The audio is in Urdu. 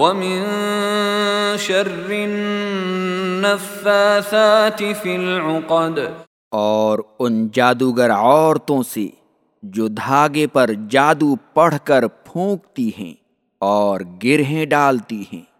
ومن شر النفاثات في العقد اور ان جادوگر عورتوں سے جو دھاگے پر جادو پڑھ کر پھونکتی ہیں اور گرہیں ڈالتی ہیں۔